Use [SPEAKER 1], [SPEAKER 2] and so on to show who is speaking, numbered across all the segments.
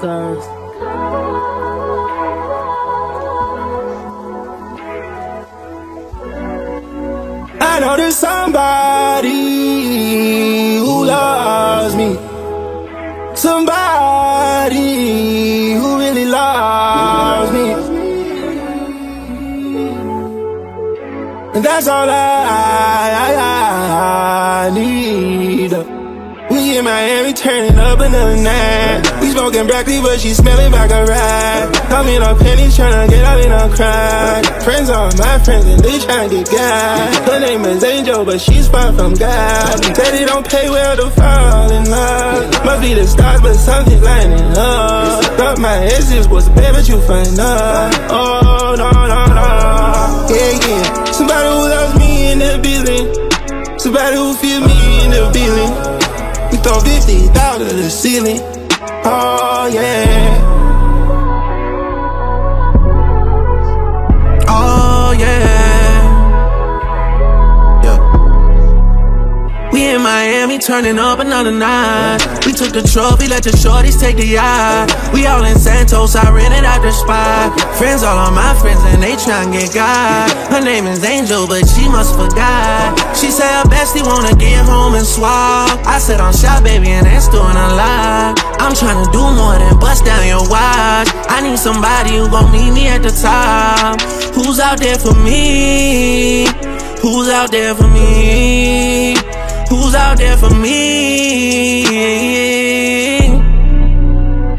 [SPEAKER 1] goes. I know there's somebody who loves me. Somebody who really loves me. And that's all I, I, I need. We in Miami turning up another night. Smoking broccoli, but she smelling like a rat. I'm in her panties tryna get out in her cry. Friends are my friends and they tryna get God. Her name is Angel, but she's far from God. Daddy don't pay well to fall in love. Must be the stars, but something lining up. Thought my exes was bad, but you find out. Oh, no, no, no. Yeah, yeah. Somebody who loves me in the building. Somebody who feel me in the building. We throw 50 out of the ceiling.
[SPEAKER 2] In Miami turning up another night. We took the trophy, let the shorties take the yacht. We all in Santos, I rented out the spot. Friends, all of my friends, and they tryna get God. Her name is Angel, but she must forgot. She said her bestie wanna get home and swap. I said I'm shy, baby, and that's doing a lot. I'm tryna do more than bust down your watch. I need somebody who gon' meet me at the top. Who's out there for me? Who's out there for me? Who's out there for me?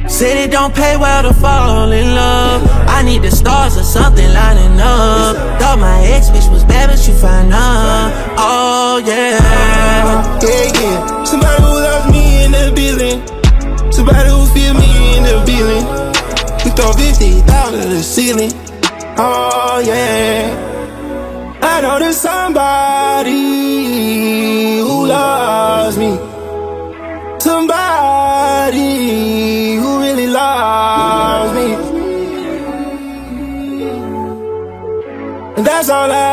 [SPEAKER 2] Said it don't pay well to fall in love. I need the stars or something lining up. Thought my ex bitch was bad, but you find out. Oh yeah.
[SPEAKER 1] Yeah, yeah. Somebody who loves me in the building. Somebody who feel me in the building. We throw 50 out of the ceiling. Oh, yeah. I know there's somebody loves me. Somebody who really loves me. And that's all I,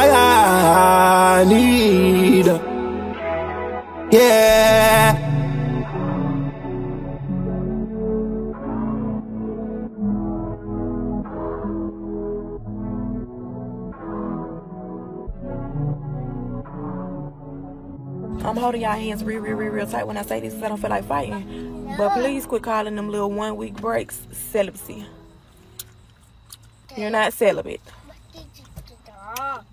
[SPEAKER 1] I, I, I need. Yeah.
[SPEAKER 3] I'm holding y'all hands real, real, real, real tight when I say this 'cause I don't feel like fighting. But please quit calling them little one week breaks celibacy. You're not celibate.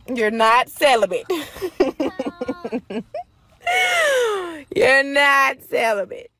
[SPEAKER 3] You're not celibate. You're not celibate.